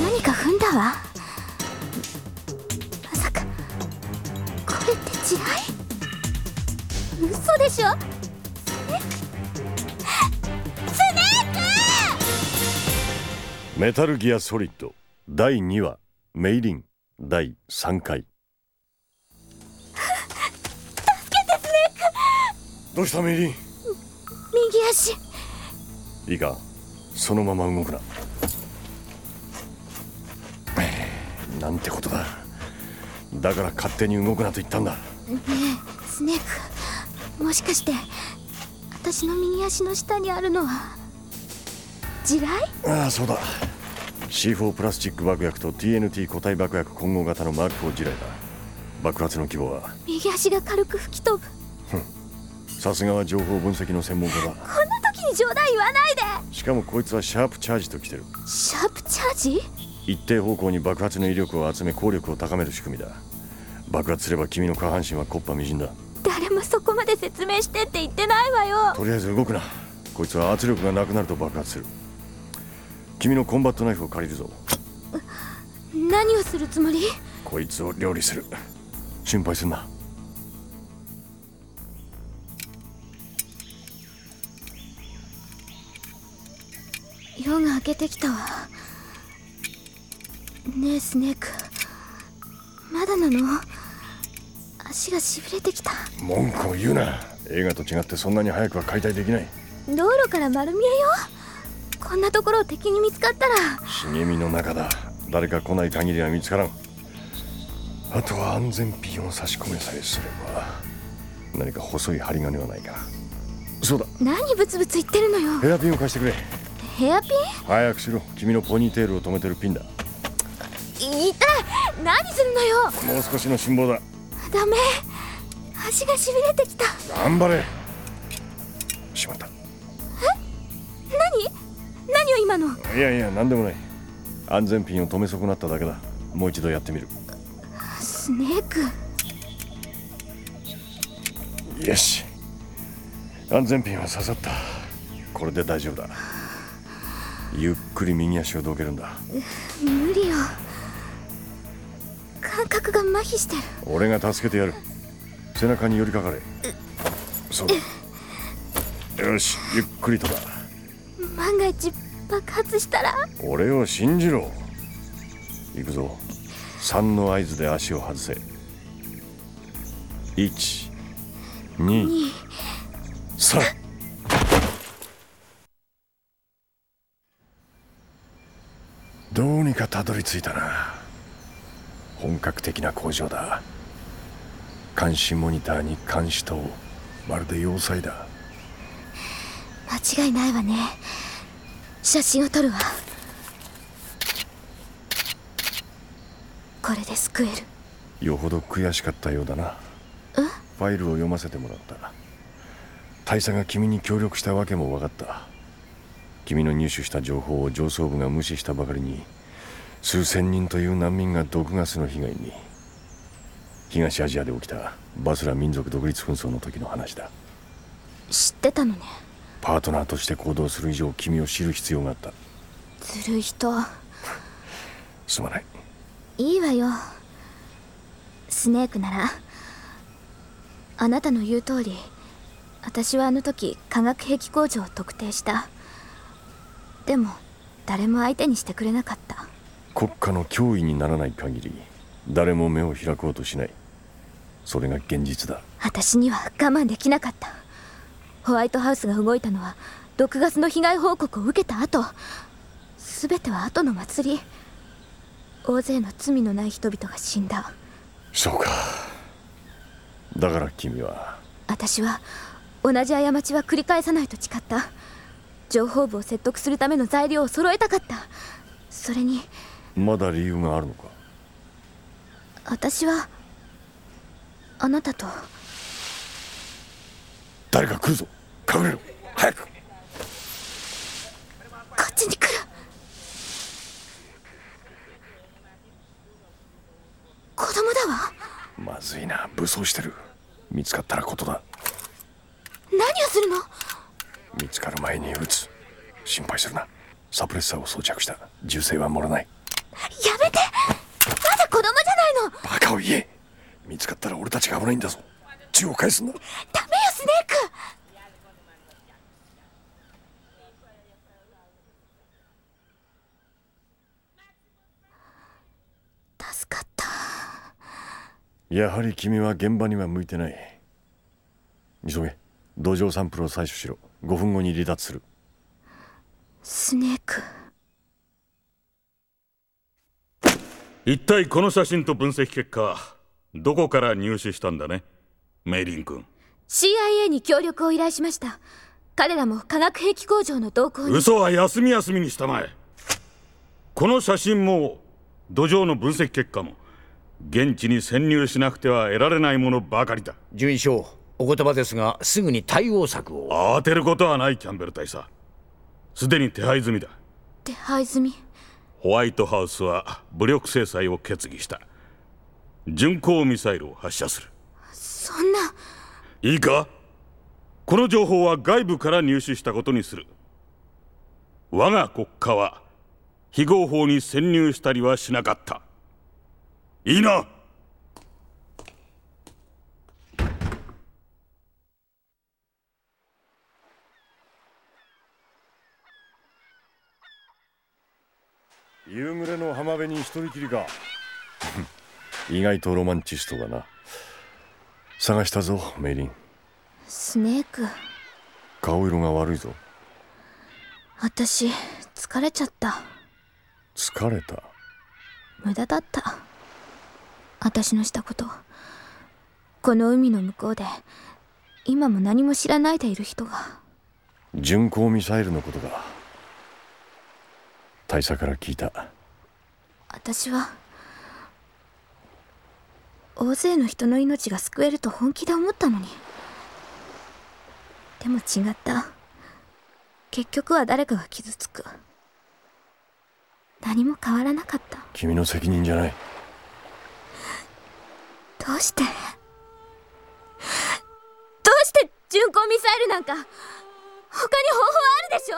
何か踏んだわ。まさかこれって地雷？嘘でしょ？スネーメタルギアソリッド第2話メイリン第3回。どうしたメイリン？ク右足。いいかそのまま動くななんてことだ。だから勝手に動くなと言ったんだ。ねえスネーク。もしかして私の右足の下にあるのは地雷？ああそうだ。C4 プラスチック爆薬と TNT 固体爆薬混合型のマーク4地雷だ。爆発の規模は。右足が軽く吹き飛ぶ。さすがは情報分析の専門家だ。こんな時に冗談言わないで。しかもこいつはシャープチャージと来てる。シャープチャージ？一定方向に爆発の威力を集め効力を高める仕組みだ。爆発すれば君の下半身は木っ端みじんだ。誰もそこまで説明してって言ってないわよ。とりあえず動くな。こいつは圧力がなくなると爆発する。君のコンバットナイフを借りるぞ。何をするつもり？こいつを料理する。心配すんな。夜が明けてきたわねえスネーク。まだなの？足がしびれてきた。文句を言うな。映画と違ってそんなに早くは解体できない。道路から丸見えよ。こんなところを敵に見つかったら。茂みの中だ。誰か来ない限りは見つからん。あとは安全ピンを差し込めさえすれば何か細い針金はないかそうだ。何ブツブツ言ってるのよ。ヘアピンを貸してくれ。ヘアピン？早くしろ。君のポニーテールを止めてるピンだ痛い何するのよ。もう少しの辛抱だ。ダメ。足がしびれてきた。頑張れ。しまった。何？何を今の？いやいや何でもない。安全ピンを止め損なっただけだ。もう一度やってみる。スネーク。よし。安全ピンは刺さった。これで大丈夫だ。ゆっくり右足をどけるんだ。無理よ感覚が麻痺してる。俺が助けてやる。背中に寄りかかれ。そう。だよしゆっくりとだ万が一爆発したら？俺を信じろ。行くぞ。3の合図で足を外せ。1 2 3どうにかたどり着いたな本格的な工場だ。監視モニターに監視塔まるで要塞だ。間違いないわね。写真を撮るわ。これで救える。よほど悔しかったようだな。えファイルを読ませてもらった。大佐が君に協力したわけも分かった。君の入手した情報を上層部が無視したばかりに数千人という難民が毒ガスの被害に東アジアで起きたバスラ民族独立紛争の時の話だ。知ってたのね。パートナーとして行動する以上君を知る必要があった。ずるい人。すまない。いいわよ。スネークならあなたの言う通り私はあの時化学兵器工場を特定した。でも誰も相手にしてくれなかった国家の脅威にならない限り誰も目を開こうとしない。それが現実だ。私には我慢できなかった。ホワイトハウスが動いたのは毒ガスの被害報告を受けた後。全ては後の祭り。大勢の罪のない人々が死んだ。そうか。だから君は。私は同じ過ちは繰り返さないと誓った。情報部を説得するための材料を揃えたかった。それにまだ理由があるのか？私はあなたと。誰か来るぞ。隠れろ。早く。こっちに来る。子供だわ。まずいな。武装してる。見つかったらことだ。何をするの？見つかる前に撃つ。心配するな。サプレッサーを装着した。銃声は漏れないやめて。まだ子供じゃないの。バカを言え。見つかったら俺たちが危ないんだぞ。銃を返すんだ。ダメよスネーク。助かった。やはり君は現場には向いてない。急げ。土壌サンプルを採取しろ。5分後に離脱する。スネーク一体この写真と分析結果どこから入手したんだねメイリン君。CIA に協力を依頼しました。彼らも化学兵器工場の動向に。嘘は休み休みにしたまえ。この写真も土壌の分析結果も現地に潜入しなくては得られないものばかりだ。順位賞お言葉ですがすぐに対応策を。慌てることはないキャンベル大佐。すでに手配済みだ。手配済み？ホワイトハウスは武力制裁を決議した。巡航ミサイルを発射する。そんな。いいか？この情報は外部から入手したことにする。我が国家は非合法に潜入したりはしなかった。いいな？夕暮れの浜辺に一人きりか。意外とロマンチストだな。探したぞメイリン。スネーク。顔色が悪いぞ。私疲れちゃった。疲れた？無駄だった。私のしたこと。この海の向こうで今も何も知らないでいる人が。巡航ミサイルのことか大佐から聞いた。私は大勢の人の命が救えると本気で思ったのに。でも違った。結局は誰かが傷つく。何も変わらなかった。君の責任じゃない。どうして？どうして巡航ミサイルなんか他に方法あるでしょ？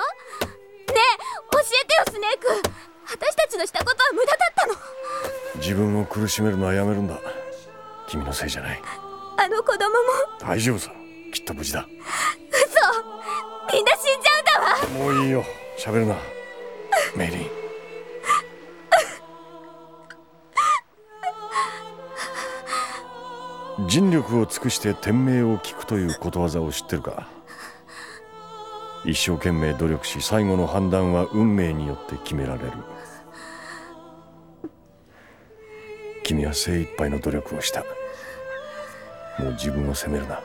スネーク。私たちのしたことは無駄だったの。自分を苦しめるのはやめるんだ。君のせいじゃない。あの子供も。大丈夫さ。きっと無事だ。嘘。みんな死んじゃうんだわ。もういいよ。喋るな。メイリン 尽力を尽くして天命を聞くということわざを知ってるか？一生懸命努力し最後の判断は運命によって決められる。君は精一杯の努力をした。もう自分を責めるな。